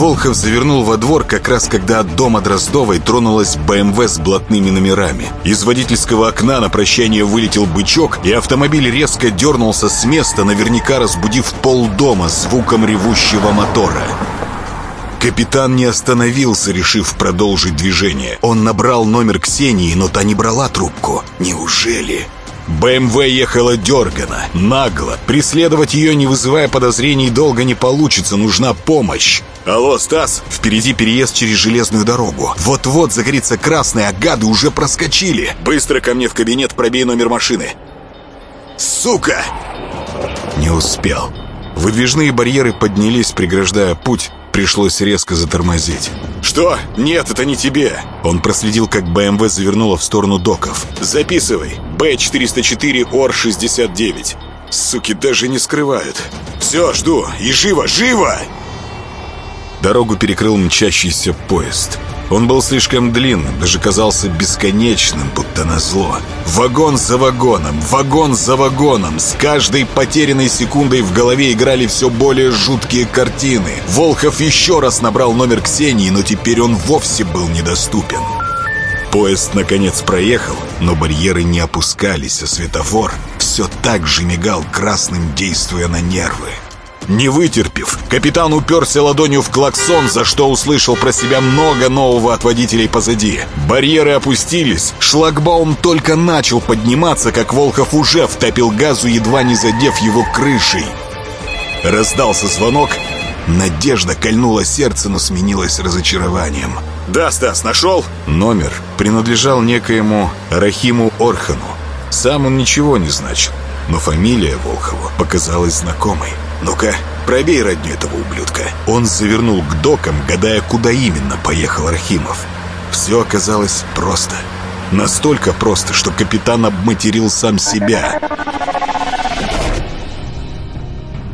Волхов завернул во двор как раз когда от дома Дроздовой тронулась БМВ с блатными номерами. Из водительского окна на прощание вылетел бычок, и автомобиль резко дернулся с места, наверняка разбудив полдома звуком ревущего мотора. Капитан не остановился, решив продолжить движение. Он набрал номер Ксении, но та не брала трубку. Неужели... БМВ ехала дергано, нагло. Преследовать ее, не вызывая подозрений, долго не получится, нужна помощь. «Алло, Стас, впереди переезд через железную дорогу. Вот-вот загорится красный, а гады уже проскочили. Быстро ко мне в кабинет пробей номер машины». «Сука!» Не успел. Выдвижные барьеры поднялись, преграждая путь. Пришлось резко затормозить. «Что? Нет, это не тебе!» Он проследил, как БМВ завернула в сторону доков. «Записывай. Б-404 ОР-69». Суки даже не скрывают. «Все, жду. И живо, живо!» Дорогу перекрыл мчащийся поезд. Он был слишком длинным, даже казался бесконечным, будто назло. Вагон за вагоном, вагон за вагоном. С каждой потерянной секундой в голове играли все более жуткие картины. Волхов еще раз набрал номер Ксении, но теперь он вовсе был недоступен. Поезд, наконец, проехал, но барьеры не опускались, а светофор все так же мигал красным, действуя на нервы. Не вытерпев, капитан уперся ладонью в клаксон, за что услышал про себя много нового от водителей позади. Барьеры опустились, шлагбаум только начал подниматься, как Волхов уже втопил газу, едва не задев его крышей. Раздался звонок, надежда кольнула сердце, но сменилась разочарованием. «Да, Стас, нашел?» Номер принадлежал некоему Рахиму Орхану. Сам он ничего не значил, но фамилия Волхову показалась знакомой. «Ну-ка, пробей родню этого ублюдка». Он завернул к докам, гадая, куда именно поехал Архимов. Все оказалось просто. Настолько просто, что капитан обматерил сам себя.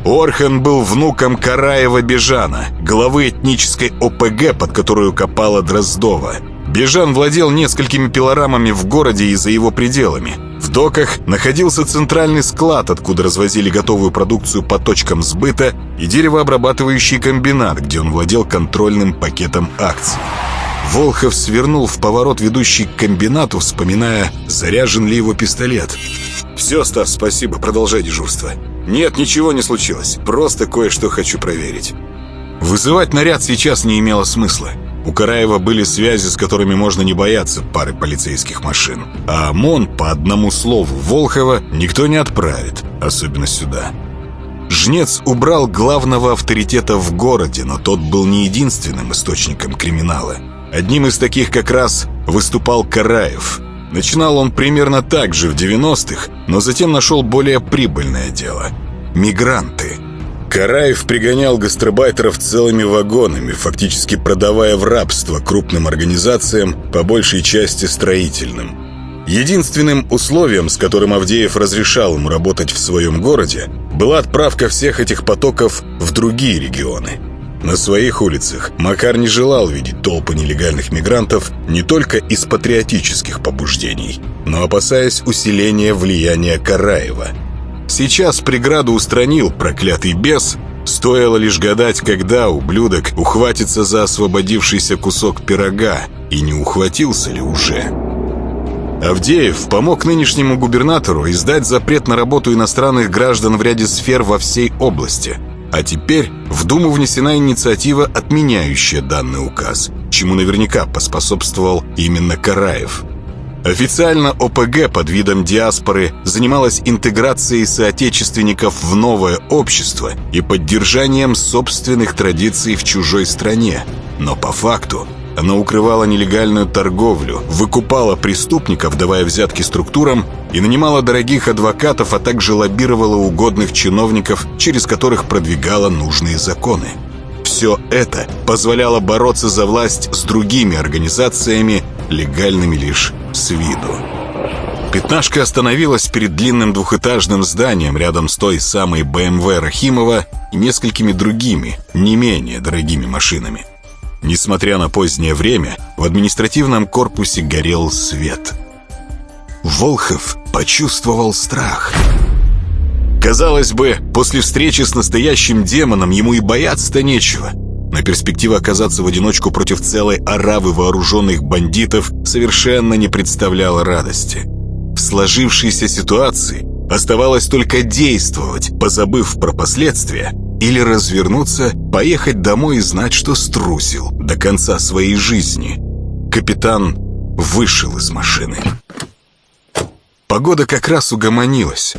Орхан был внуком Караева Бежана, главы этнической ОПГ, под которую копала Дроздова. Бежан владел несколькими пилорамами в городе и за его пределами. В доках находился центральный склад, откуда развозили готовую продукцию по точкам сбыта, и деревообрабатывающий комбинат, где он владел контрольным пакетом акций. Волхов свернул в поворот, ведущий к комбинату, вспоминая, заряжен ли его пистолет. «Все, Стас, спасибо, продолжай дежурство». «Нет, ничего не случилось, просто кое-что хочу проверить». Вызывать наряд сейчас не имело смысла. У Караева были связи, с которыми можно не бояться пары полицейских машин. А ОМОН, по одному слову Волхова, никто не отправит, особенно сюда. Жнец убрал главного авторитета в городе, но тот был не единственным источником криминала. Одним из таких как раз выступал Караев. Начинал он примерно так же в 90-х, но затем нашел более прибыльное дело – мигранты – Караев пригонял гастробайтеров целыми вагонами, фактически продавая в рабство крупным организациям, по большей части строительным. Единственным условием, с которым Авдеев разрешал ему работать в своем городе, была отправка всех этих потоков в другие регионы. На своих улицах Макар не желал видеть толпы нелегальных мигрантов не только из патриотических побуждений, но опасаясь усиления влияния Караева – Сейчас преграду устранил проклятый бес. Стоило лишь гадать, когда ублюдок ухватится за освободившийся кусок пирога, и не ухватился ли уже. Авдеев помог нынешнему губернатору издать запрет на работу иностранных граждан в ряде сфер во всей области. А теперь в Думу внесена инициатива, отменяющая данный указ, чему наверняка поспособствовал именно Караев – Официально ОПГ под видом диаспоры занималась интеграцией соотечественников в новое общество и поддержанием собственных традиций в чужой стране. Но по факту она укрывала нелегальную торговлю, выкупала преступников, давая взятки структурам, и нанимала дорогих адвокатов, а также лоббировала угодных чиновников, через которых продвигала нужные законы. Все это позволяло бороться за власть с другими организациями, легальными лишь с виду. Пятнашка остановилась перед длинным двухэтажным зданием рядом с той самой БМВ Рахимова и несколькими другими, не менее дорогими машинами. Несмотря на позднее время, в административном корпусе горел свет. Волхов почувствовал страх. Казалось бы, после встречи с настоящим демоном ему и бояться-то нечего – но перспектива оказаться в одиночку против целой оравы вооруженных бандитов совершенно не представляла радости. В сложившейся ситуации оставалось только действовать, позабыв про последствия, или развернуться, поехать домой и знать, что струсил до конца своей жизни. Капитан вышел из машины. Погода как раз угомонилась.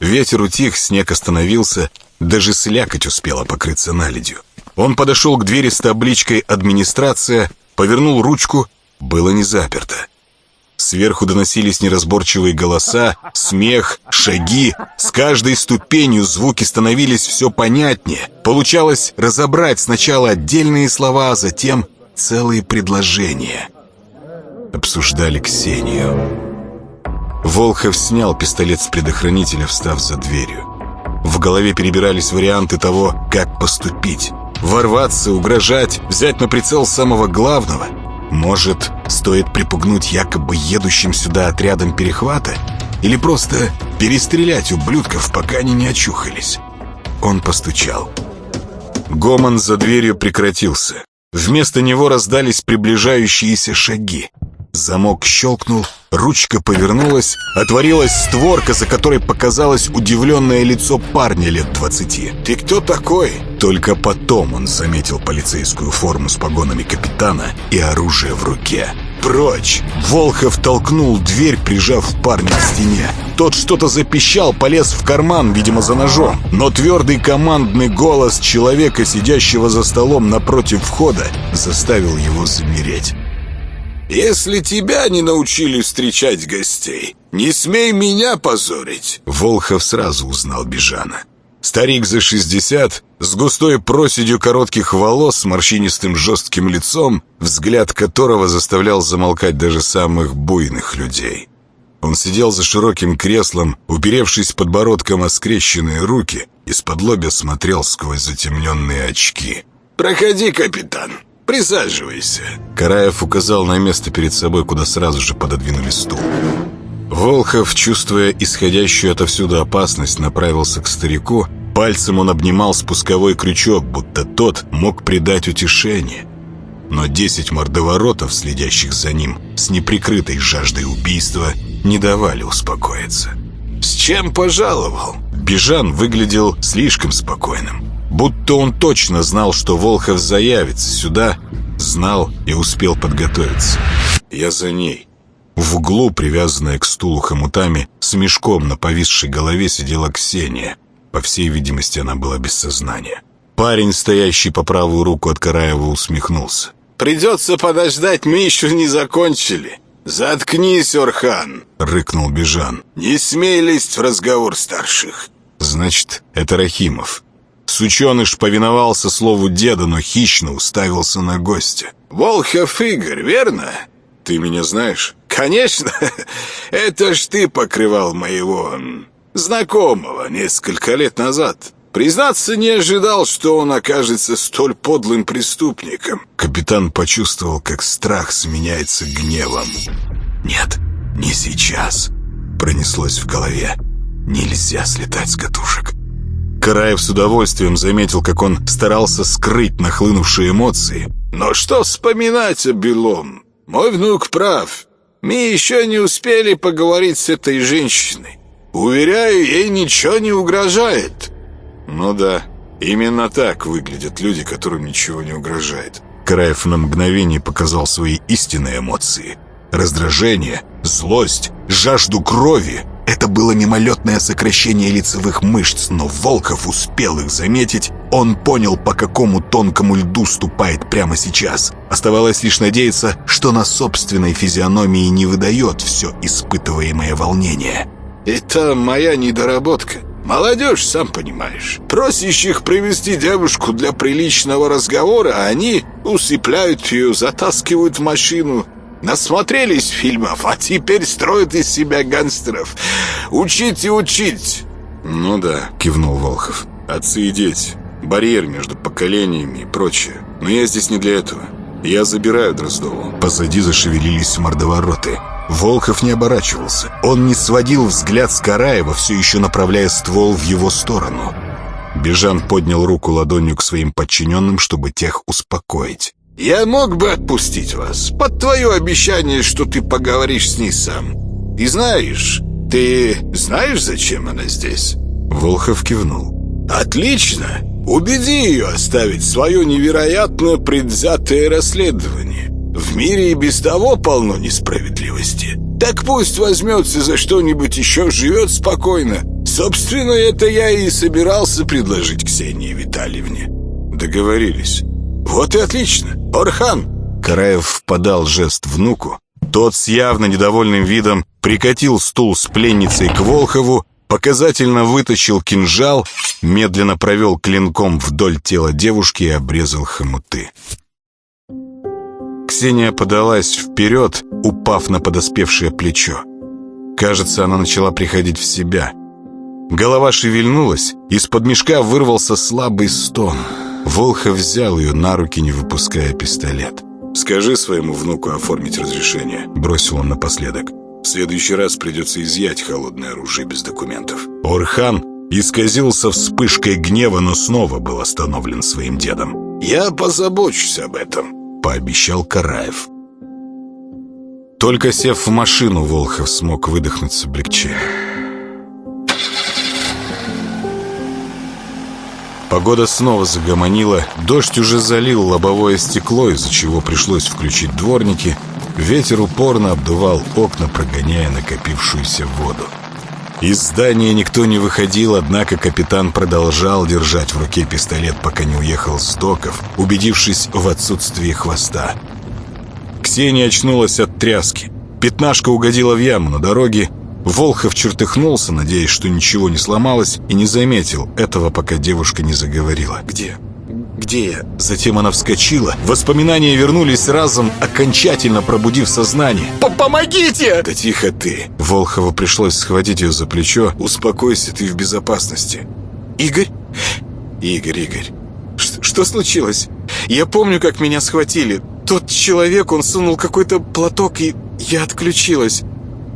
Ветер утих, снег остановился, даже слякоть успела покрыться наледью. Он подошел к двери с табличкой «Администрация», повернул ручку, было не заперто. Сверху доносились неразборчивые голоса, смех, шаги. С каждой ступенью звуки становились все понятнее. Получалось разобрать сначала отдельные слова, а затем целые предложения. Обсуждали Ксению. Волхов снял пистолет с предохранителя, встав за дверью. В голове перебирались варианты того, как поступить. Ворваться, угрожать, взять на прицел самого главного — может, стоит припугнуть якобы едущим сюда отрядом перехвата? Или просто перестрелять ублюдков, пока они не очухались? Он постучал. Гомон за дверью прекратился. Вместо него раздались приближающиеся шаги. Замок щелкнул, ручка повернулась, отворилась створка, за которой показалось удивленное лицо парня лет двадцати. «Ты кто такой?» Только потом он заметил полицейскую форму с погонами капитана и оружие в руке. «Прочь!» Волхов толкнул дверь, прижав парня к стене. Тот что-то запищал, полез в карман, видимо, за ножом. Но твердый командный голос человека, сидящего за столом напротив входа, заставил его замереть. Если тебя не научили встречать гостей, не смей меня позорить!» Волхов сразу узнал Бежана. Старик за шестьдесят, с густой проседью коротких волос, с морщинистым жестким лицом, взгляд которого заставлял замолкать даже самых буйных людей. Он сидел за широким креслом, уперевшись подбородком о скрещенные руки, из-под лобя смотрел сквозь затемненные очки. «Проходи, капитан!» Присаживайся». Караев указал на место перед собой, куда сразу же пододвинули стул. Волхов, чувствуя исходящую отовсюду опасность, направился к старику. Пальцем он обнимал спусковой крючок, будто тот мог придать утешение. Но десять мордоворотов, следящих за ним, с неприкрытой жаждой убийства, не давали успокоиться. «С чем пожаловал?» Бежан выглядел слишком спокойным. Будто он точно знал, что Волхов заявится сюда, знал и успел подготовиться. Я за ней. В углу, привязанная к стулу хомутами, с мешком на повисшей голове сидела Ксения. По всей видимости, она была без сознания. Парень, стоящий по правую руку от Караева, усмехнулся. «Придется подождать, мы еще не закончили. Заткнись, Орхан!» — рыкнул Бежан. «Не смей лезть в разговор старших!» «Значит, это Рахимов». Сученыш повиновался слову деда, но хищно уставился на гостя. «Волхов Игорь, верно? Ты меня знаешь?» «Конечно! Это ж ты покрывал моего знакомого несколько лет назад. Признаться, не ожидал, что он окажется столь подлым преступником». Капитан почувствовал, как страх сменяется гневом. «Нет, не сейчас», — пронеслось в голове. «Нельзя слетать с катушек». Караев с удовольствием заметил, как он старался скрыть нахлынувшие эмоции. «Но что вспоминать о Белом? Мой внук прав. Мы еще не успели поговорить с этой женщиной. Уверяю, ей ничего не угрожает». «Ну да, именно так выглядят люди, которым ничего не угрожает». Караев на мгновение показал свои истинные эмоции. Раздражение, злость, жажду крови — это было мимолетное сокращение лицевых мышц, но Волков успел их заметить. Он понял, по какому тонкому льду ступает прямо сейчас. Оставалось лишь надеяться, что на собственной физиономии не выдает все испытываемое волнение. «Это моя недоработка. Молодежь, сам понимаешь. Просишь их привести девушку для приличного разговора, а они усыпляют ее, затаскивают в машину, Насмотрелись фильмов, а теперь строят из себя гангстеров. Учить и учить!» «Ну да», — кивнул Волхов. «Отцы и дети, барьер между поколениями и прочее. Но я здесь не для этого. Я забираю Дроздову». Позади зашевелились мордовороты. Волхов не оборачивался. Он не сводил взгляд с Караева, все еще направляя ствол в его сторону. Бежан поднял руку ладонью к своим подчиненным, чтобы тех успокоить. «Я мог бы отпустить вас, под твое обещание, что ты поговоришь с ней сам. И знаешь, ты знаешь, зачем она здесь?» Волхов кивнул. «Отлично! Убеди ее оставить свое невероятно предвзятое расследование. В мире и без того полно несправедливости. Так пусть возьмется за что-нибудь еще, живет спокойно. Собственно, это я и собирался предложить Ксении Витальевне. Договорились. Вот и отлично. Орхан!» Караев подал жест внуку. Тот с явно недовольным видом прикатил стул с пленницей к Волхову, показательно вытащил кинжал, медленно провел клинком вдоль тела девушки и обрезал хомуты. Ксения подалась вперед, упав на подоспевшее плечо. Кажется, она начала приходить в себя. Голова шевельнулась, из-под мешка вырвался слабый стон. Волхов взял ее на руки, не выпуская пистолет. «Скажи своему внуку оформить разрешение», — бросил он напоследок. «В следующий раз придется изъять холодное оружие без документов». Орхан исказился вспышкой гнева, но снова был остановлен своим дедом. «Я позабочусь об этом», — пообещал Караев. Только сев в машину, Волхов смог выдохнуть с облегчением. Погода снова загомонила, дождь уже залил лобовое стекло, из-за чего пришлось включить дворники. Ветер упорно обдувал окна, прогоняя накопившуюся воду. Из здания никто не выходил, однако капитан продолжал держать в руке пистолет, пока не уехал с доков, убедившись в отсутствии хвоста. Ксения очнулась от тряски. Пятнашка угодила в яму на дороге, Волхов чертыхнулся, надеясь, что ничего не сломалось, и не заметил этого, пока девушка не заговорила. «Где? Где я?» Затем она вскочила. Воспоминания вернулись разом, окончательно пробудив сознание. «Помогите!» «Да тихо ты!» Волхову пришлось схватить ее за плечо. «Успокойся, ты в безопасности». «Игорь?» «Игорь, Игорь». Ш «Что случилось? Я помню, как меня схватили. Тот человек, он сунул какой-то платок, и я отключилась.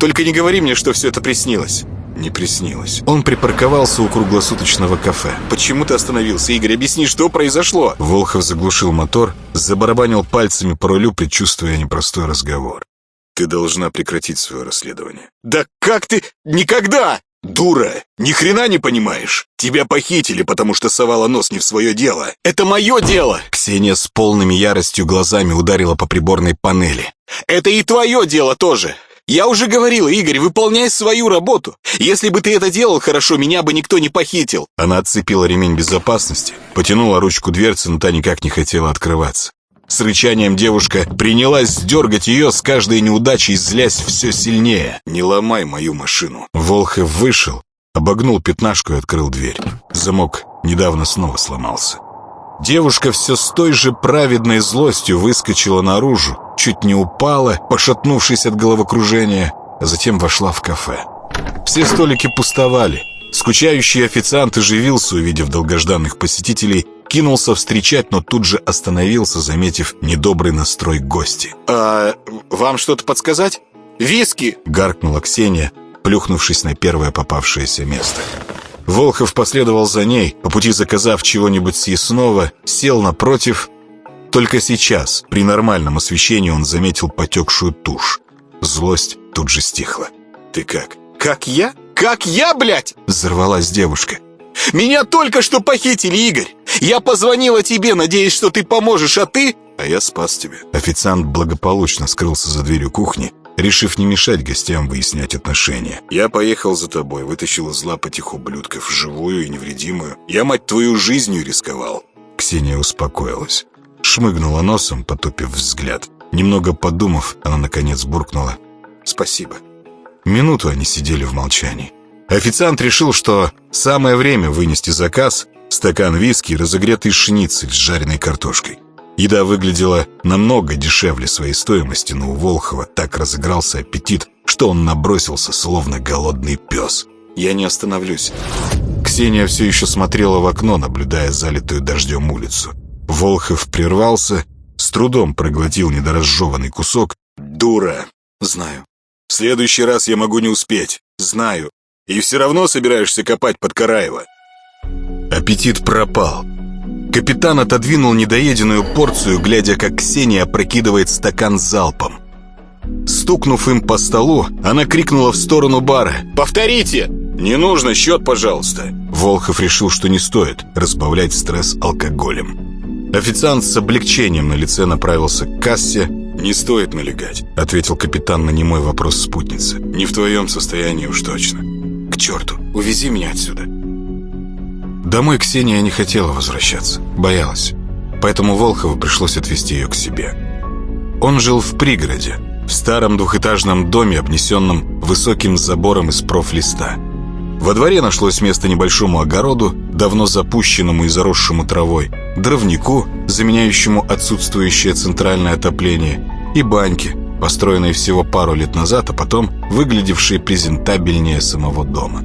Только не говори мне, что все это приснилось». Не приснилось. Он припарковался у круглосуточного кафе. «Почему ты остановился, Игорь? Объясни, что произошло?» Волхов заглушил мотор, забарабанил пальцами по рулю, предчувствуя непростой разговор. «Ты должна прекратить свое расследование». «Да как ты? Никогда!» «Дура! Ни хрена не понимаешь! Тебя похитили, потому что совала нос не в свое дело!» «Это мое дело!» Ксения с полными яростью глазами ударила по приборной панели. «Это и твое дело тоже! Я уже говорила, Игорь, выполняй свою работу. Если бы ты это делал хорошо, меня бы никто не похитил. Она отцепила ремень безопасности, потянула ручку дверцы, но та никак не хотела открываться. С рычанием девушка принялась дергать ее с каждой неудачей, злясь все сильнее. «Не ломай мою машину». Волхов вышел, обогнул пятнашку и открыл дверь. Замок недавно снова сломался. Девушка все с той же праведной злостью выскочила наружу, чуть не упала, пошатнувшись от головокружения, а затем вошла в кафе. Все столики пустовали. Скучающий официант оживился, увидев долгожданных посетителей, кинулся встречать, но тут же остановился, заметив недобрый настрой гости. «А вам что-то подсказать? Виски!» — гаркнула Ксения, плюхнувшись на первое попавшееся место. Волхов последовал за ней, по пути заказав чего-нибудь съестного, сел напротив. Только сейчас, при нормальном освещении, он заметил потекшую тушь. Злость тут же стихла. «Ты как?» «Как я? Как я, блядь?» Взорвалась девушка. «Меня только что похитили, Игорь! Я позвонила тебе, надеясь, что ты поможешь, а ты...» «А я спас тебя». Официант благополучно скрылся за дверью кухни, решив не мешать гостям выяснять отношения. «Я поехал за тобой, вытащил из лап этих ублюдков, живую и невредимую. Я, мать твою, жизнью рисковал». Ксения успокоилась. Шмыгнула носом, потупив взгляд. Немного подумав, она, наконец, буркнула. «Спасибо». Минуту они сидели в молчании. Официант решил, что самое время вынести заказ, стакан виски и разогретый шницель с жареной картошкой. Еда выглядела намного дешевле своей стоимости, но у Волхова так разыгрался аппетит, что он набросился, словно голодный пес. «Я не остановлюсь». Ксения все еще смотрела в окно, наблюдая залитую дождем улицу. Волхов прервался, с трудом проглотил недоразжеванный кусок. «Дура!» «Знаю. В следующий раз я могу не успеть. Знаю. И все равно собираешься копать под Караева». Аппетит пропал. Капитан отодвинул недоеденную порцию, глядя, как Ксения опрокидывает стакан залпом. Стукнув им по столу, она крикнула в сторону бара «Повторите!» «Не нужно, счет, пожалуйста!» Волхов решил, что не стоит разбавлять стресс алкоголем. Официант с облегчением на лице направился к кассе. «Не стоит налегать», — ответил капитан на немой вопрос спутницы. «Не в твоем состоянии уж точно. К черту, увези меня отсюда». Домой Ксения не хотела возвращаться, боялась. Поэтому Волхову пришлось отвезти ее к себе. Он жил в пригороде, в старом двухэтажном доме, обнесенном высоким забором из профлиста. Во дворе нашлось место небольшому огороду, давно запущенному и заросшему травой, дровнику, заменяющему отсутствующее центральное отопление, и баньке, построенной всего пару лет назад, а потом выглядевшей презентабельнее самого дома.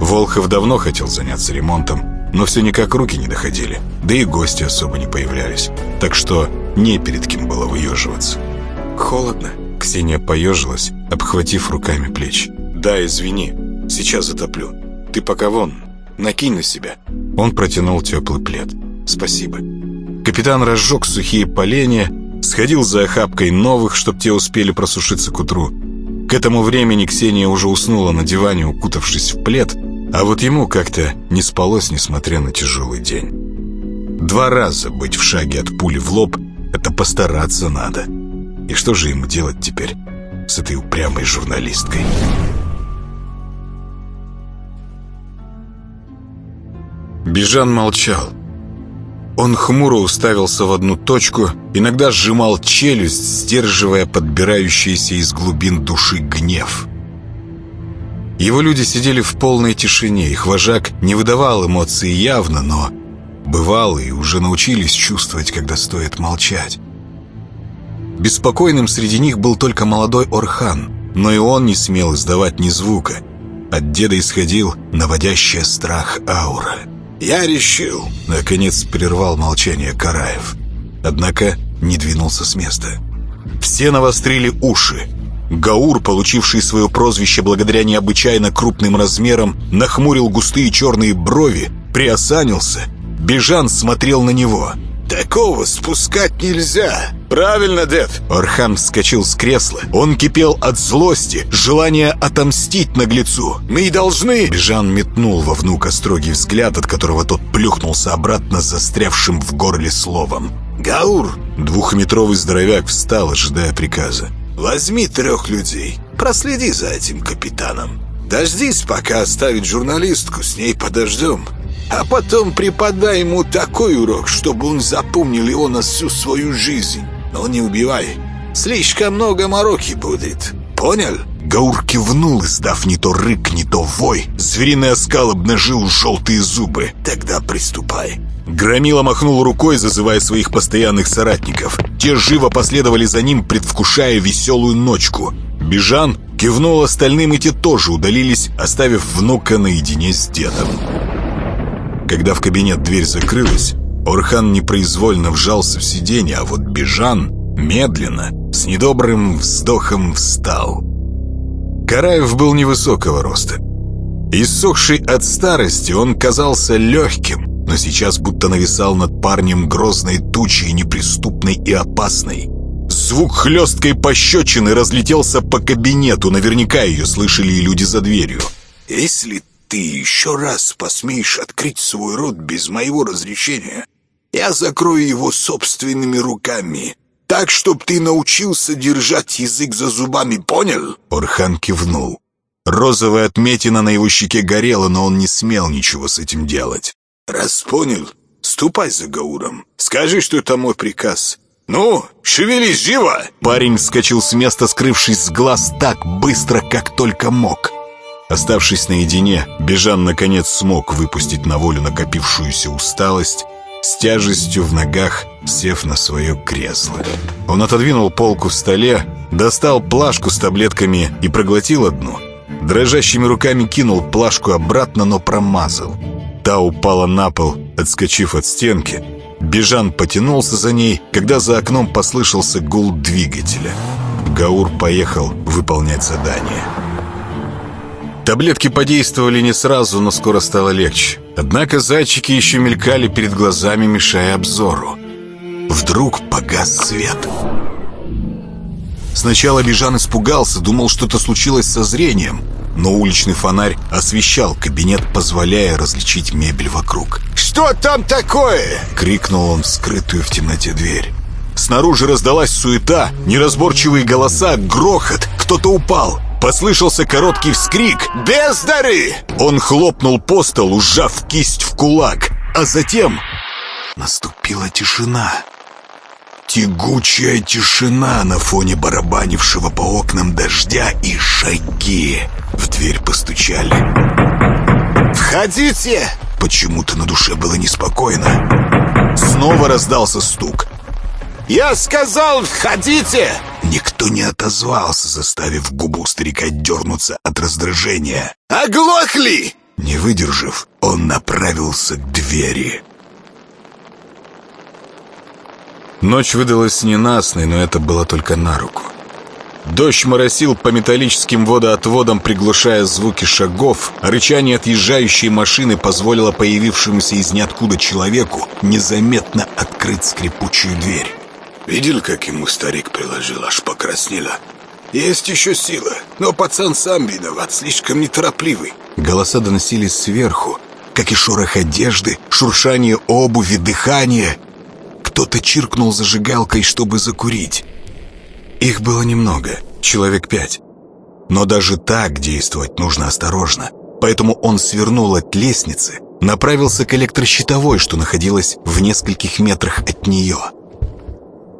Волхов давно хотел заняться ремонтом, но все никак руки не доходили, да и гости особо не появлялись, так что не перед кем было выеживаться. «Холодно», Ксения поежилась, обхватив руками плечи. «Да, извини, сейчас затоплю. Ты пока вон, накинь на себя». Он протянул теплый плед. «Спасибо». Капитан разжег сухие поленья, сходил за охапкой новых, чтоб те успели просушиться к утру. К этому времени Ксения уже уснула на диване, укутавшись в плед, а вот ему как-то не спалось, несмотря на тяжелый день. Два раза быть в шаге от пули в лоб — это постараться надо. И что же ему делать теперь с этой упрямой журналисткой? Бежан молчал. Он хмуро уставился в одну точку, иногда сжимал челюсть, сдерживая подбирающийся из глубин души гнев. Его люди сидели в полной тишине, их вожак не выдавал эмоций явно, но бывалые уже научились чувствовать, когда стоит молчать. Беспокойным среди них был только молодой Орхан, но и он не смел издавать ни звука. От деда исходил наводящая страх аура. «Я решил!» — наконец прервал молчание Караев. Однако не двинулся с места. Все навострили уши. Гаур, получивший свое прозвище благодаря необычайно крупным размерам, нахмурил густые черные брови, приосанился. Бежан смотрел на него — Такого спускать нельзя. Правильно, дед. Орхан вскочил с кресла. Он кипел от злости, желания отомстить наглецу. Мы должны... Бежан метнул во внука строгий взгляд, от которого тот плюхнулся обратно застрявшим в горле словом. «Гаур!» Двухметровый здоровяк встал, ожидая приказа. «Возьми трех людей. Проследи за этим капитаном. Дождись, пока оставит журналистку, с ней подождем. А потом преподай ему такой урок, чтобы он запомнил его на всю свою жизнь. Но не убивай. Слишком много мороки будет. Понял?» Гаур кивнул, издав не то рык, не то вой. Звериный оскал обнажил желтые зубы. «Тогда приступай». Громила махнул рукой, зазывая своих постоянных соратников. Те живо последовали за ним, предвкушая веселую ночку. Бежан кивнул остальным, и те тоже удалились, оставив внука наедине с дедом. Когда в кабинет дверь закрылась, Орхан непроизвольно вжался в сиденье, а вот Бежан медленно, с недобрым вздохом встал. Караев был невысокого роста. Иссохший от старости, он казался легким, но сейчас будто нависал над парнем грозной тучей, неприступной и опасной. Звук хлесткой пощечины разлетелся по кабинету, наверняка ее слышали и люди за дверью. «Если ты еще раз посмеешь открыть свой рот без моего разрешения, я закрою его собственными руками. Так, чтоб ты научился держать язык за зубами, понял?» Орхан кивнул. Розовая отметина на его щеке горела, но он не смел ничего с этим делать. «Раз понял, ступай за Гауром. Скажи, что это мой приказ. Ну, шевелись, живо!» Парень вскочил с места, скрывшись с глаз так быстро, как только мог. Оставшись наедине, Бежан наконец смог выпустить на волю накопившуюся усталость, с тяжестью в ногах сев на свое кресло. Он отодвинул полку в столе, достал плашку с таблетками и проглотил одну. Дрожащими руками кинул плашку обратно, но промазал. Та упала на пол, отскочив от стенки. Бежан потянулся за ней, когда за окном послышался гул двигателя. Гаур поехал выполнять задание. Таблетки подействовали не сразу, но скоро стало легче. Однако зайчики еще мелькали перед глазами, мешая обзору. Вдруг погас свет. Сначала Бежан испугался, думал, что-то случилось со зрением, но уличный фонарь освещал кабинет, позволяя различить мебель вокруг. «Что там такое?» — крикнул он в скрытую в темноте дверь. Снаружи раздалась суета, неразборчивые голоса, грохот, кто-то упал. Послышался короткий вскрик «Бездари!» Он хлопнул по столу, сжав кисть в кулак, а затем наступила тишина. Тягучая тишина на фоне барабанившего по окнам дождя и шаги. В дверь постучали. «Входите!» Почему-то на душе было неспокойно. Снова раздался стук. «Я сказал, входите!» Никто не отозвался, заставив губу старика дернуться от раздражения. «Оглохли!» Не выдержав, он направился к двери. Ночь выдалась ненастной, но это было только на руку. Дождь моросил по металлическим водоотводам, приглушая звуки шагов, рычание отъезжающей машины позволило появившемуся из ниоткуда человеку незаметно открыть скрипучую дверь. Видел, как ему старик приложил, аж покраснело. Есть еще сила, но пацан сам виноват, слишком неторопливый. Голоса доносились сверху, как и шорох одежды, шуршание обуви, дыхание. Кто-то чиркнул зажигалкой, чтобы закурить. Их было немного, человек пять. Но даже так действовать нужно осторожно. Поэтому он свернул от лестницы, направился к электрощитовой, что находилась в нескольких метрах от нее.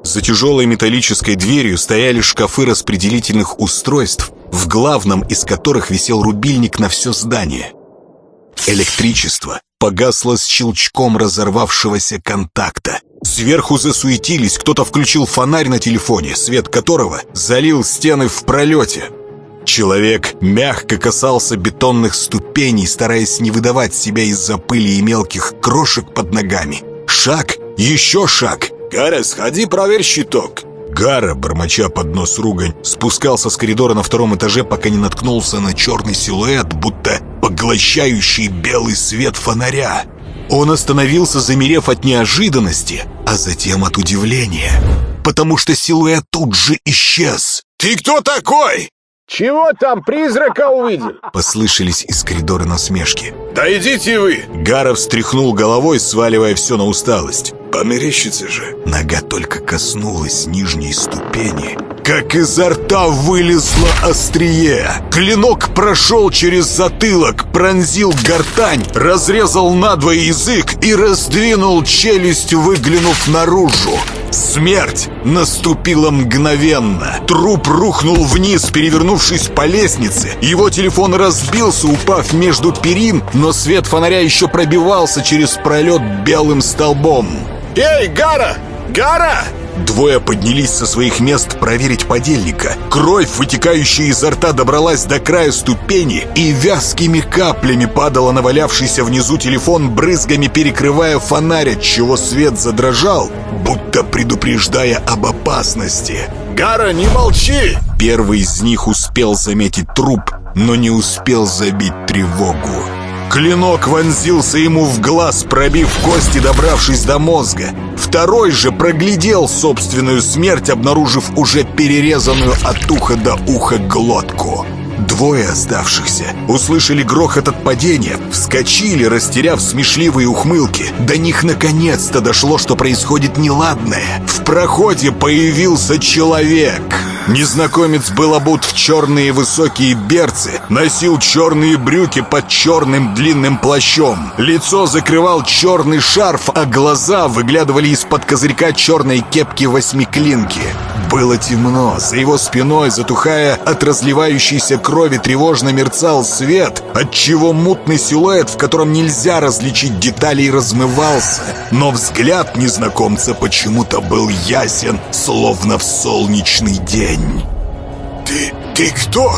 За тяжелой металлической дверью стояли шкафы распределительных устройств, в главном из которых висел рубильник на все здание. Электричество погасло с щелчком разорвавшегося контакта. Сверху засуетились, кто-то включил фонарь на телефоне, свет которого залил стены в пролете. Человек мягко касался бетонных ступеней, стараясь не выдавать себя из-за пыли и мелких крошек под ногами. Шаг, еще шаг. «Гарри, сходи, проверь щиток». Гара, бормоча под нос ругань, спускался с коридора на втором этаже, пока не наткнулся на черный силуэт, будто поглощающий белый свет фонаря. Он остановился, замерев от неожиданности, а затем от удивления, потому что силуэт тут же исчез. «Ты кто такой?» «Чего там, призрака увидел?» Послышались из коридора насмешки. «Да идите вы!» Гара встряхнул головой, сваливая все на усталость. Померещится же. Нога только коснулась нижней ступени, как изо рта вылезло острие. Клинок прошел через затылок, пронзил гортань, разрезал надвое язык и раздвинул челюсть, выглянув наружу. Смерть наступила мгновенно. Труп рухнул вниз, перевернувшись по лестнице. Его телефон разбился, упав между перин, но свет фонаря еще пробивался через пролет белым столбом. «Эй, Гара! Гара!» Двое поднялись со своих мест проверить подельника. Кровь, вытекающая изо рта, добралась до края ступени и вязкими каплями падала на валявшийся внизу телефон, брызгами перекрывая фонарь, отчего свет задрожал, будто предупреждая об опасности. «Гара, не молчи!» Первый из них успел заметить труп, но не успел забить тревогу. Клинок вонзился ему в глаз, пробив кости, добравшись до мозга. Второй же проглядел собственную смерть, обнаружив уже перерезанную от уха до уха глотку. Двое оставшихся услышали грохот от падения, вскочили, растеряв смешливые ухмылки. До них наконец-то дошло, что происходит неладное. В проходе появился человек. Незнакомец был обут в черные высокие берцы, носил черные брюки под черным длинным плащом. Лицо закрывал черный шарф, а глаза выглядывали из-под козырька черной кепки восьмиклинки. Было темно, за его спиной, затухая от разливающейся крови, тревожно мерцал свет, отчего мутный силуэт, в котором нельзя различить детали, размывался. Но взгляд незнакомца почему-то был ясен, словно в солнечный день. «Ты... ты кто?»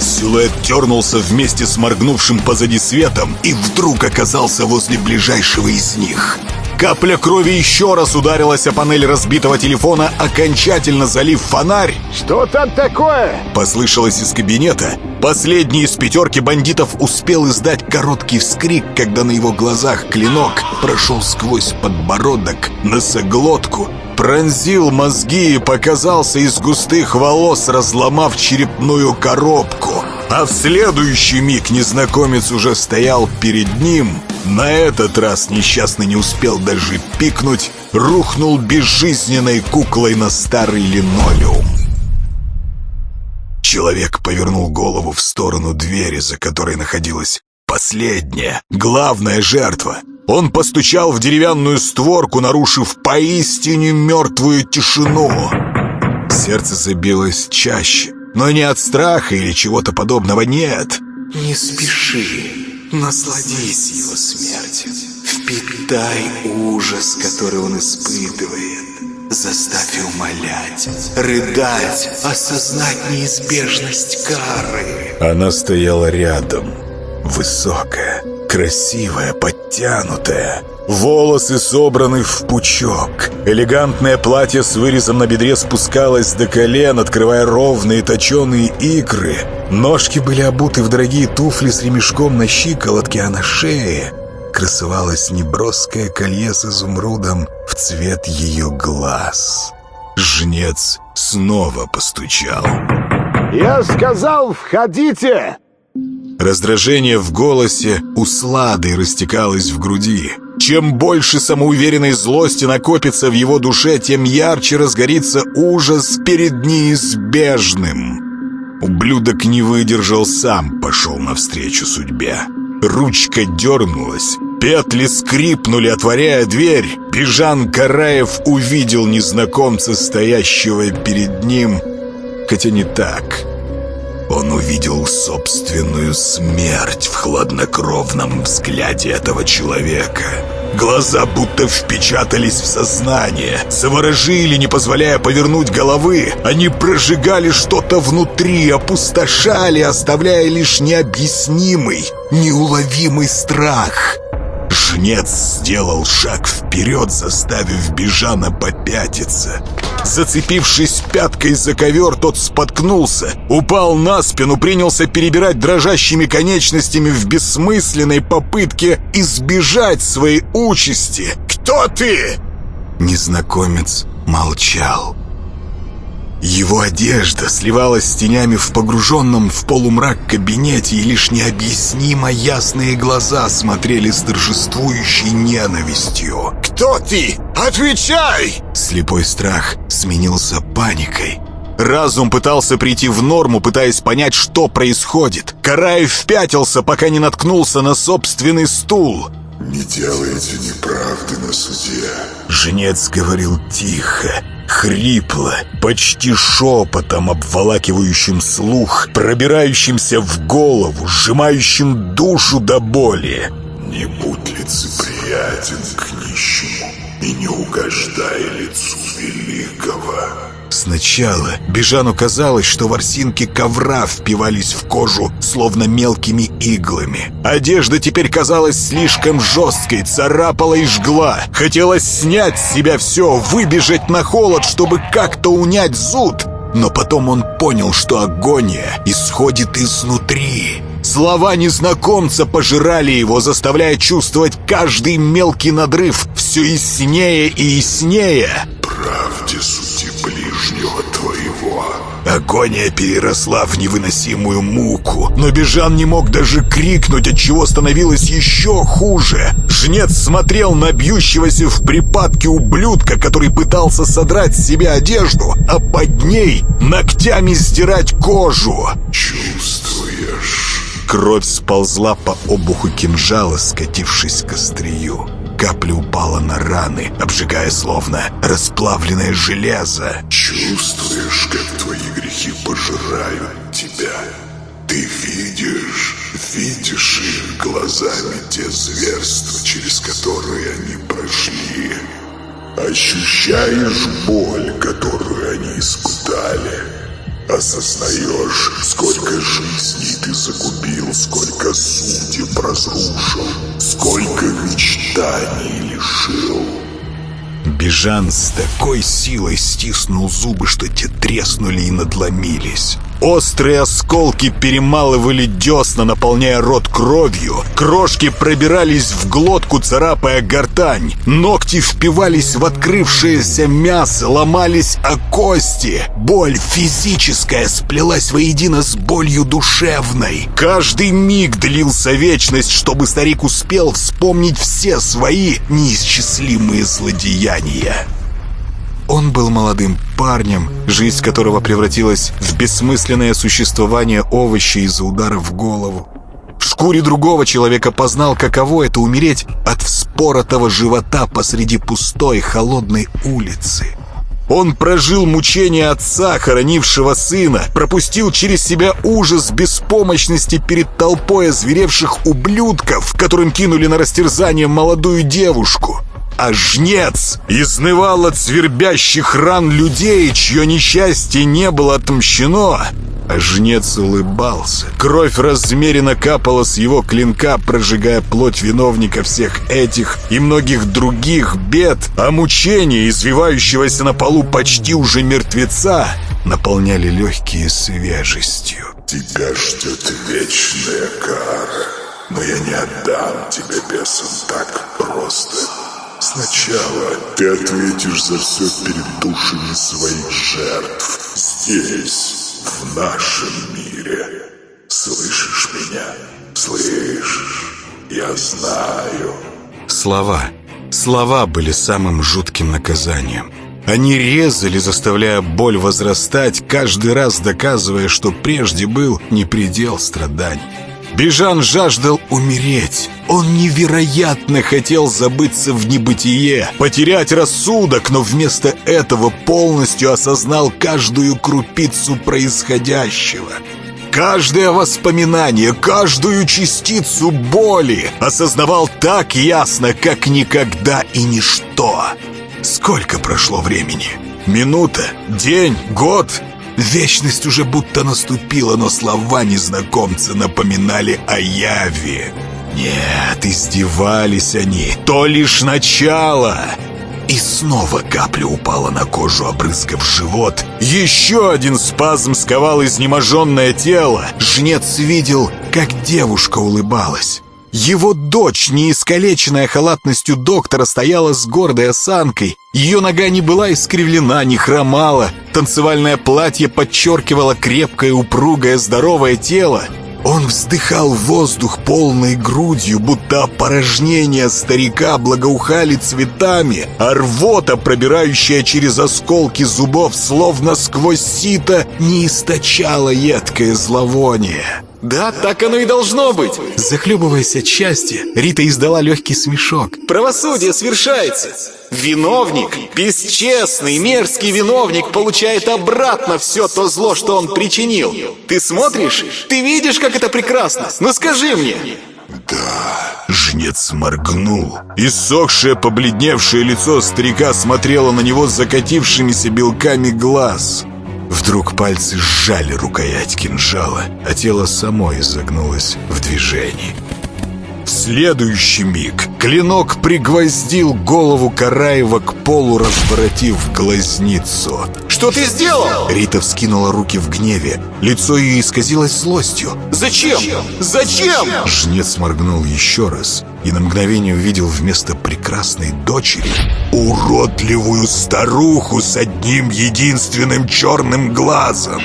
Силуэт дернулся вместе с моргнувшим позади светом и вдруг оказался возле ближайшего из них. Капля крови еще раз ударилась о панель разбитого телефона, окончательно залив фонарь. «Что там такое?» Послышалось из кабинета. Последний из пятерки бандитов успел издать короткий вскрик, когда на его глазах клинок прошел сквозь подбородок, носоглотку, пронзил мозги и показался из густых волос, разломав черепную коробку. А в следующий миг незнакомец уже стоял перед ним. На этот раз несчастный не успел даже пикнуть, рухнул безжизненной куклой на старый линолеум. Человек повернул голову в сторону двери, за которой находилась последняя, главная жертва. Он постучал в деревянную створку, нарушив поистине мертвую тишину. Сердце забилось чаще, но не от страха или чего-то подобного, нет. Не спеши, насладись его смертью. Впитай ужас, который он испытывает. Заставь умолять, рыдать, осознать неизбежность кары. Она стояла рядом, высокая, красивая, подтянутая. Волосы собраны в пучок. Элегантное платье с вырезом на бедре спускалось до колен, открывая ровные точеные икры. Ножки были обуты в дорогие туфли с ремешком на щиколотке, а на шее красовалось неброское колье с изумрудом в цвет ее глаз. Жнец снова постучал. «Я сказал, входите!» Раздражение в голосе усладой растекалось в груди. Чем больше самоуверенной злости накопится в его душе, тем ярче разгорится ужас перед неизбежным. Ублюдок не выдержал сам, пошел навстречу судьбе. Ручка дернулась, петли скрипнули, отворяя дверь. Бежан Караев увидел незнакомца, стоящего перед ним, хотя не так. Он увидел собственную смерть в хладнокровном взгляде этого человека. Глаза будто впечатались в сознание, заворожили, не позволяя повернуть головы. Они прожигали что-то внутри, опустошали, оставляя лишь необъяснимый, неуловимый страх. Жнец сделал шаг вперед, заставив Бежана попятиться. Зацепившись пяткой за ковер, тот споткнулся, упал на спину, принялся перебирать дрожащими конечностями в бессмысленной попытке избежать своей участи. «Кто ты?» Незнакомец молчал. Его одежда сливалась с тенями в погруженном в полумрак кабинете, и лишь необъяснимо ясные глаза смотрели с торжествующей ненавистью. «Кто ты? Отвечай!» Слепой страх сменился паникой. Разум пытался прийти в норму, пытаясь понять, что происходит. Караев впятился, пока не наткнулся на собственный стул. «Не делайте неправды на суде». Женец говорил тихо, хрипло, почти шепотом, обволакивающим слух, пробирающимся в голову, сжимающим душу до боли. «Не будь лицеприятен к нищему и не угождай лицу великого». Сначала Бежану казалось, что ворсинки ковра впивались в кожу, словно мелкими иглами. Одежда теперь казалась слишком жесткой, царапала и жгла. Хотелось снять с себя все, выбежать на холод, чтобы как-то унять зуд. Но потом он понял, что агония исходит изнутри. Слова незнакомца пожирали его, заставляя чувствовать каждый мелкий надрыв все яснее и яснее. «Правде суди ближнего твоего». Агония переросла в невыносимую муку, но Бежан не мог даже крикнуть, от чего становилось еще хуже. Жнец смотрел на бьющегося в припадке ублюдка, который пытался содрать с себя одежду, а под ней ногтями сдирать кожу. «Чувствуешь?» Кровь сползла по обуху кинжала, скатившись к острию. Капля упала на раны, обжигая словно расплавленное железо. «Чувствуешь, как твои грехи пожирают тебя?» Ты видишь, видишь их глазами те зверства, через которые они прошли. Ощущаешь боль, которую они испытали. Осознаешь, сколько жизней ты загубил, сколько судеб разрушил, сколько мечтаний лишил. Бежан с такой силой стиснул зубы, что те треснули и надломились. Острые осколки перемалывали десна, наполняя рот кровью. Крошки пробирались в глотку, царапая гортань. Ногти впивались в открывшееся мясо, ломались о кости. Боль физическая сплелась воедино с болью душевной. Каждый миг длился вечность, чтобы старик успел вспомнить все свои неисчислимые злодеяния. Он был молодым парнем, жизнь которого превратилась в бессмысленное существование овощей из-за удара в голову. В шкуре другого человека познал, каково это умереть от вспоротого живота посреди пустой холодной улицы. Он прожил мучения отца, хоронившего сына, пропустил через себя ужас беспомощности перед толпой озверевших ублюдков, которым кинули на растерзание молодую девушку а жнец изнывал от свербящих ран людей, чье несчастье не было отмщено. А жнец улыбался. Кровь размеренно капала с его клинка, прожигая плоть виновника всех этих и многих других бед, а мучения, извивающегося на полу почти уже мертвеца, наполняли легкие свежестью. Тебя ждет вечная кара, но я не отдам тебе бесам так просто. Сначала ты ответишь за все перед душами своих жертв. Здесь, в нашем мире. Слышишь меня? Слышишь? Я знаю. Слова. Слова были самым жутким наказанием. Они резали, заставляя боль возрастать, каждый раз доказывая, что прежде был не предел страданий. Бежан жаждал умереть. Он невероятно хотел забыться в небытие, потерять рассудок, но вместо этого полностью осознал каждую крупицу происходящего. Каждое воспоминание, каждую частицу боли осознавал так ясно, как никогда и ничто. Сколько прошло времени? Минута? День? Год? Вечность уже будто наступила, но слова незнакомца напоминали о яве. Нет, издевались они. То лишь начало. И снова капля упала на кожу, обрызгав живот. Еще один спазм сковал изнеможенное тело. Жнец видел, как девушка улыбалась. Его дочь, не искалеченная халатностью доктора, стояла с гордой осанкой. Ее нога не была искривлена, не хромала. Танцевальное платье подчеркивало крепкое, упругое, здоровое тело. Он вздыхал воздух полной грудью, будто опорожнение старика благоухали цветами, а рвота, пробирающая через осколки зубов, словно сквозь сито, не источала едкое зловоние. Да, так оно и должно быть. Захлебываясь от счастья, Рита издала легкий смешок. Правосудие свершается. Виновник, бесчестный, мерзкий виновник получает обратно все то зло, что он причинил. Ты смотришь? Ты видишь, как это прекрасно? Ну скажи мне. Да, Жнец моргнул. Иссохшее, побледневшее лицо старика смотрело на него с закатившимися белками глаз. Вдруг пальцы сжали рукоять кинжала, а тело само изогнулось в движении. В следующий миг клинок пригвоздил голову Караева к полу, разворотив глазницу. Что ты сделал? Рита вскинула руки в гневе. Лицо ее исказилось злостью. Зачем? Зачем? Жнец моргнул еще раз и на мгновение увидел вместо прекрасной дочери уродливую старуху с одним единственным черным глазом.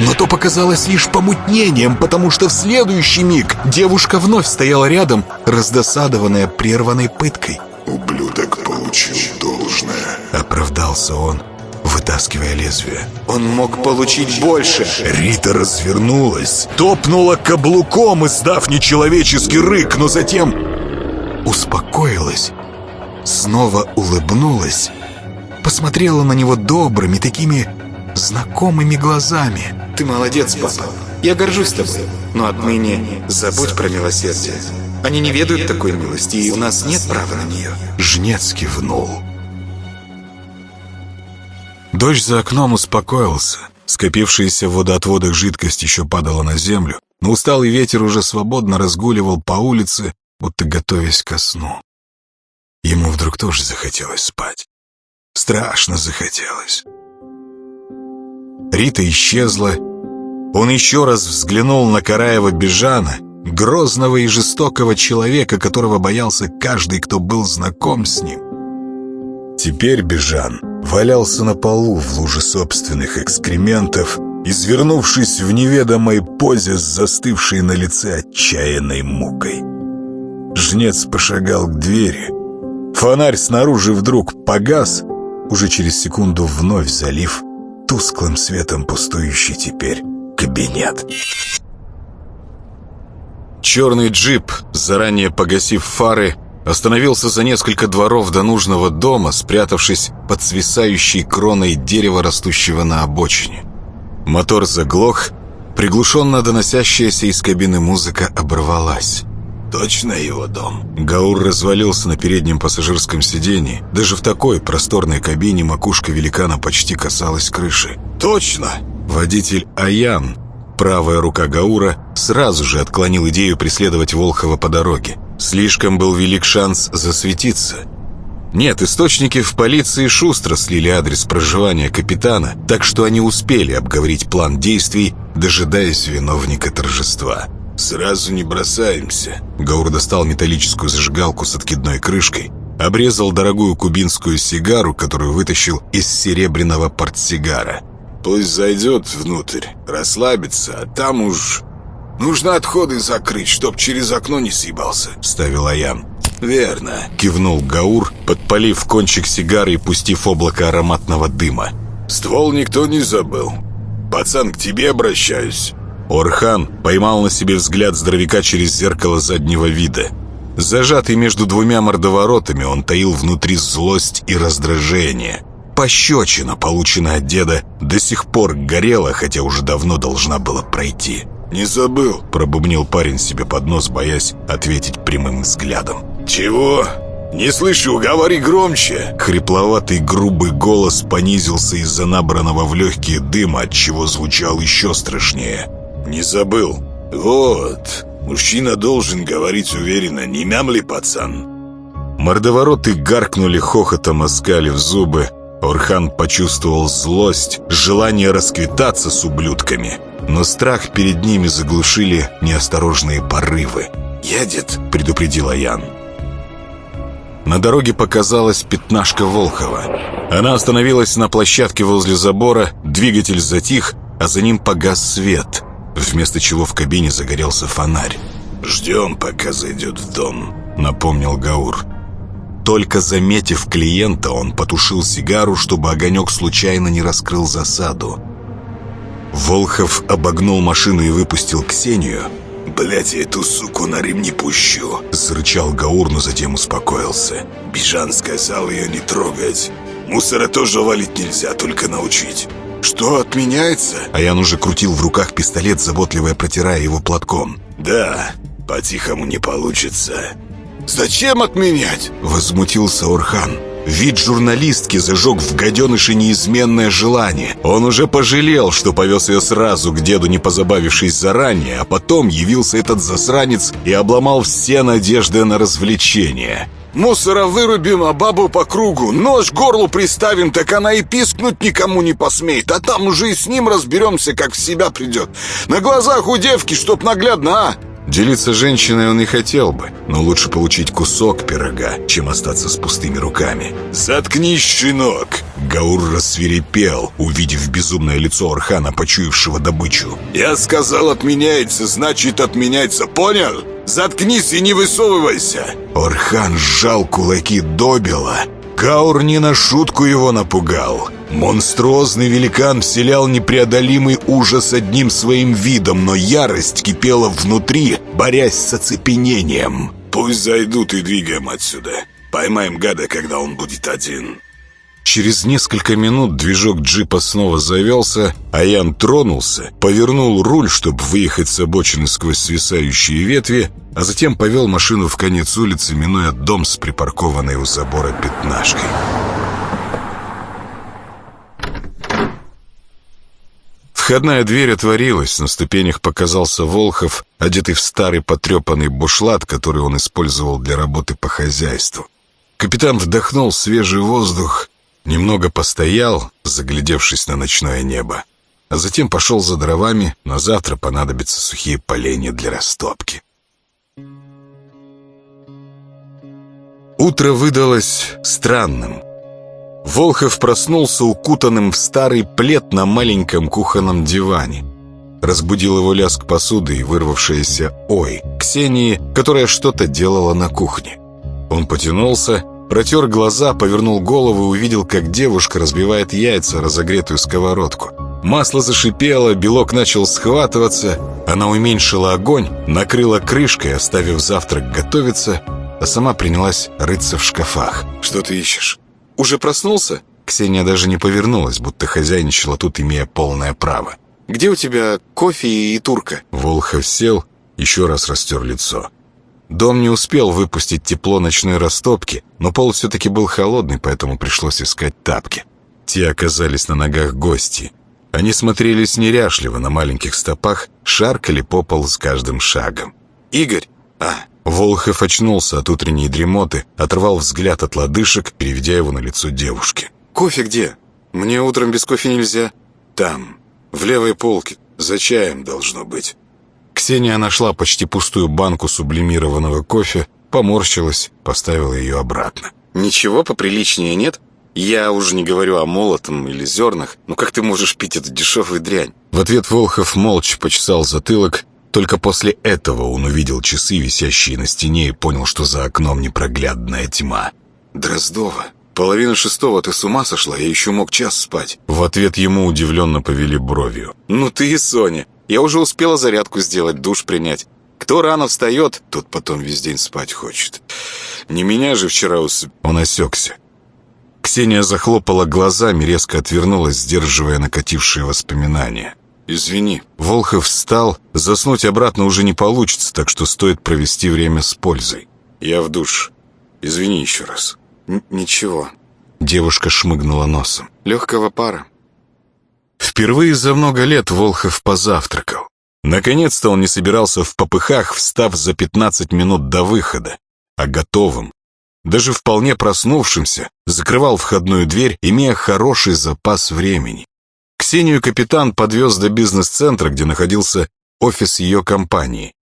Но то показалось лишь помутнением, потому что в следующий миг девушка вновь стояла рядом, раздосадованная прерванной пыткой. ублюдок получил должное. Оправдался он, вытаскивая лезвие. Он мог получить больше. Рита развернулась, топнула каблуком, издав нечеловеческий рык, но затем успокоилась, снова улыбнулась, посмотрела на него добрыми, такими знакомыми глазами. Ты молодец, папа. Я горжусь тобой. Но отныне забудь про милосердие. Они не ведают такой милости, и у нас нет права на нее. Жнец кивнул. Дождь за окном успокоился. Скопившаяся в водоотводах жидкость еще падала на землю, но усталый ветер уже свободно разгуливал по улице, будто готовясь ко сну. Ему вдруг тоже захотелось спать. Страшно захотелось. Рита исчезла. Он еще раз взглянул на Караева Бежана, грозного и жестокого человека, которого боялся каждый, кто был знаком с ним. Теперь Бежан валялся на полу в луже собственных экскрементов, извернувшись в неведомой позе с застывшей на лице отчаянной мукой. Жнец пошагал к двери. Фонарь снаружи вдруг погас, уже через секунду вновь залив тусклым светом пустующий теперь кабинет. Черный джип, заранее погасив фары, остановился за несколько дворов до нужного дома, спрятавшись под свисающей кроной дерева, растущего на обочине. Мотор заглох, приглушенно доносящаяся из кабины музыка оборвалась. Точно его дом? Гаур развалился на переднем пассажирском сидении. Даже в такой просторной кабине макушка великана почти касалась крыши. Точно! Водитель Аян, правая рука Гаура, сразу же отклонил идею преследовать Волхова по дороге. Слишком был велик шанс засветиться. Нет, источники в полиции шустро слили адрес проживания капитана, так что они успели обговорить план действий, дожидаясь виновника торжества. «Сразу не бросаемся». Гаур достал металлическую зажигалку с откидной крышкой, обрезал дорогую кубинскую сигару, которую вытащил из серебряного портсигара. «Пусть зайдет внутрь, расслабится, а там уж...» «Нужно отходы закрыть, чтоб через окно не съебался», — вставил Аян. «Верно», — кивнул Гаур, подпалив кончик сигары и пустив облако ароматного дыма. «Ствол никто не забыл. Пацан, к тебе обращаюсь». Орхан поймал на себе взгляд здоровяка через зеркало заднего вида. Зажатый между двумя мордоворотами, он таил внутри злость и раздражение. Пощечина, полученная от деда, до сих пор горела, хотя уже давно должна была пройти. «Не забыл», — пробубнил парень себе под нос, боясь ответить прямым взглядом. «Чего? Не слышу, говори громче!» Хрипловатый грубый голос понизился из-за набранного в легкие дыма, отчего звучал еще страшнее. «Не забыл. Вот, мужчина должен говорить уверенно, не мямли, пацан?» Мордовороты гаркнули хохотом, оскалив зубы. Орхан почувствовал злость, желание расквитаться с ублюдками. Но страх перед ними заглушили неосторожные порывы. «Едет», — предупредила Ян. На дороге показалась пятнашка Волхова. Она остановилась на площадке возле забора, двигатель затих, а за ним погас свет, вместо чего в кабине загорелся фонарь. «Ждем, пока зайдет в дом», — напомнил Гаур. Только заметив клиента, он потушил сигару, чтобы огонек случайно не раскрыл засаду. Волхов обогнул машину и выпустил Ксению. «Блядь, я эту суку на Рим не пущу!» Зарычал Гаур, но затем успокоился. Бижан сказал ее не трогать. Мусора тоже валить нельзя, только научить. Что отменяется? Аян уже крутил в руках пистолет, заботливо протирая его платком. Да, по-тихому не получится. «Зачем отменять?» Возмутился Орхан. Вид журналистки зажег в гаденыше неизменное желание. Он уже пожалел, что повез ее сразу к деду, не позабавившись заранее, а потом явился этот засранец и обломал все надежды на развлечение. «Мусора вырубим, а бабу по кругу. Нож горлу приставим, так она и пискнуть никому не посмеет. А там уже и с ним разберемся, как в себя придет. На глазах у девки, чтоб наглядно, а!» Делиться женщиной он и хотел бы, но лучше получить кусок пирога, чем остаться с пустыми руками. «Заткнись, щенок!» Гаур рассверепел, увидев безумное лицо Орхана, почуявшего добычу. «Я сказал, отменяется, значит, отменяется, понял? Заткнись и не высовывайся!» Орхан сжал кулаки добила. Гаур не на шутку его напугал. Монструозный великан вселял непреодолимый ужас одним своим видом, но ярость кипела внутри, борясь с оцепенением. «Пусть зайдут и двигаем отсюда. Поймаем гада, когда он будет один». Через несколько минут движок джипа снова завелся, а Ян тронулся, повернул руль, чтобы выехать с обочины сквозь свисающие ветви, а затем повел машину в конец улицы, минуя дом с припаркованной у забора пятнашкой. Входная дверь отворилась, на ступенях показался Волхов, одетый в старый потрепанный бушлат, который он использовал для работы по хозяйству. Капитан вдохнул свежий воздух Немного постоял, заглядевшись на ночное небо, а затем пошел за дровами, но завтра понадобятся сухие поленья для растопки. Утро выдалось странным. Волхов проснулся укутанным в старый плед на маленьком кухонном диване. Разбудил его лязг посуды и вырвавшееся «Ой» Ксении, которая что-то делала на кухне. Он потянулся, протер глаза, повернул голову и увидел, как девушка разбивает яйца, разогретую сковородку. Масло зашипело, белок начал схватываться. Она уменьшила огонь, накрыла крышкой, оставив завтрак готовиться, а сама принялась рыться в шкафах. «Что ты ищешь? Уже проснулся?» Ксения даже не повернулась, будто хозяйничала тут, имея полное право. «Где у тебя кофе и турка?» Волхов сел, еще раз растер лицо. Дом не успел выпустить тепло ночной растопки, но пол все-таки был холодный, поэтому пришлось искать тапки. Те оказались на ногах гости. Они смотрелись неряшливо на маленьких стопах, шаркали по полу с каждым шагом. «Игорь!» «А, Волхов очнулся от утренней дремоты, оторвал взгляд от лодыжек, переведя его на лицо девушки. «Кофе где? Мне утром без кофе нельзя». «Там, в левой полке, за чаем должно быть». Ксения нашла почти пустую банку сублимированного кофе, поморщилась, поставила ее обратно. «Ничего поприличнее нет? Я уже не говорю о молотом или зернах. Ну как ты можешь пить эту дешевую дрянь?» В ответ Волхов молча почесал затылок, только после этого он увидел часы, висящие на стене, и понял, что за окном непроглядная тьма. «Дроздова, половина шестого, ты с ума сошла? Я еще мог час спать». В ответ ему удивленно повели бровью. «Ну ты и Соня. Я уже успела зарядку сделать, душ принять. Кто рано встает, тот потом весь день спать хочет. Не меня же вчера усып...» Он осекся. Ксения захлопала глазами, резко отвернулась, сдерживая накатившие воспоминания. «Извини». Волхов встал. Заснуть обратно уже не получится, так что стоит провести время с пользой. «Я в душ. Извини еще раз». Н «Ничего». Девушка шмыгнула носом. «Легкого пара». Впервые за много лет Волхов позавтракал. Наконец-то он не собирался в попыхах, встав за 15 минут до выхода, а готовым. Даже вполне проснувшимся, закрывал входную дверь, имея хороший запас времени. Ксению капитан подвез до бизнес-центра, где находился офис ее компании.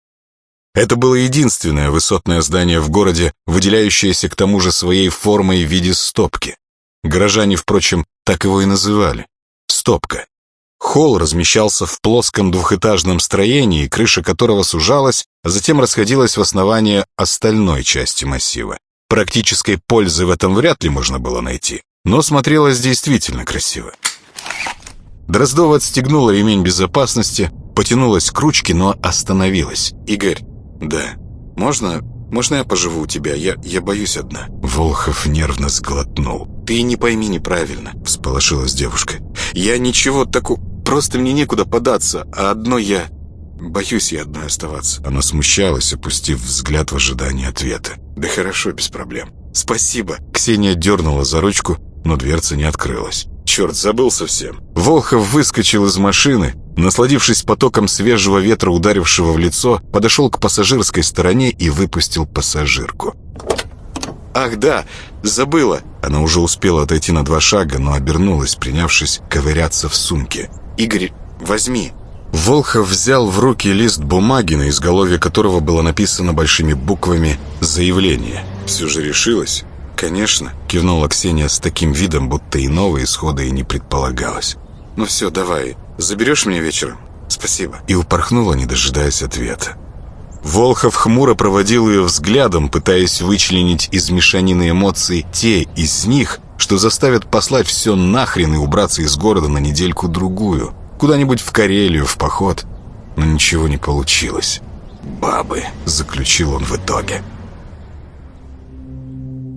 Это было единственное высотное здание в городе, выделяющееся к тому же своей формой в виде стопки. Горожане, впрочем, так его и называли. Стопка. Холл размещался в плоском двухэтажном строении, крыша которого сужалась, а затем расходилась в основание остальной части массива. Практической пользы в этом вряд ли можно было найти, но смотрелось действительно красиво. Дроздова отстегнула ремень безопасности, потянулась к ручке, но остановилась. «Игорь, да, можно, можно я поживу у тебя? Я, я боюсь одна». Волхов нервно сглотнул. «Ты не пойми неправильно», — всполошилась девушка. «Я ничего такого... Просто мне некуда податься, а одно я... Боюсь я одной оставаться». Она смущалась, опустив взгляд в ожидании ответа. «Да хорошо, без проблем. Спасибо». Ксения дернула за ручку, но дверца не открылась. Черт, забыл совсем. Волхов выскочил из машины, насладившись потоком свежего ветра, ударившего в лицо, подошел к пассажирской стороне и выпустил пассажирку. «Ах, да, забыла!» Она уже успела отойти на два шага, но обернулась, принявшись ковыряться в сумке. «Игорь, возьми!» Волхов взял в руки лист бумаги, на изголовье которого было написано большими буквами «Заявление». «Все же решилась?» «Конечно», — кивнула Ксения с таким видом, будто иного исхода и не предполагалось. «Ну все, давай, заберешь меня вечером? Спасибо». И упорхнула, не дожидаясь ответа. Волхов хмуро проводил ее взглядом, пытаясь вычленить из мешанины эмоций те из них, что заставят послать все нахрен и убраться из города на недельку-другую, куда-нибудь в Карелию, в поход. Но ничего не получилось. «Бабы», — заключил он в итоге.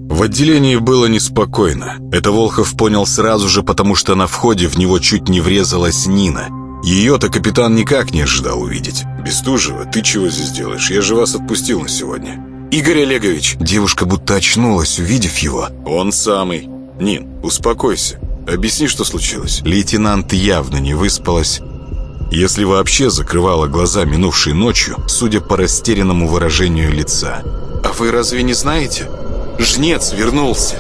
В отделении было неспокойно. Это Волхов понял сразу же, потому что на входе в него чуть не врезалась Нина. Ее-то капитан никак не ожидал увидеть. «Бестужева, ты чего здесь делаешь? Я же вас отпустил на сегодня». «Игорь Олегович!» Девушка будто очнулась, увидев его. «Он самый. Нин, успокойся. Объясни, что случилось». Лейтенант явно не выспалась. Если вообще закрывала глаза минувшей ночью, судя по растерянному выражению лица. «А вы разве не знаете? Жнец вернулся!»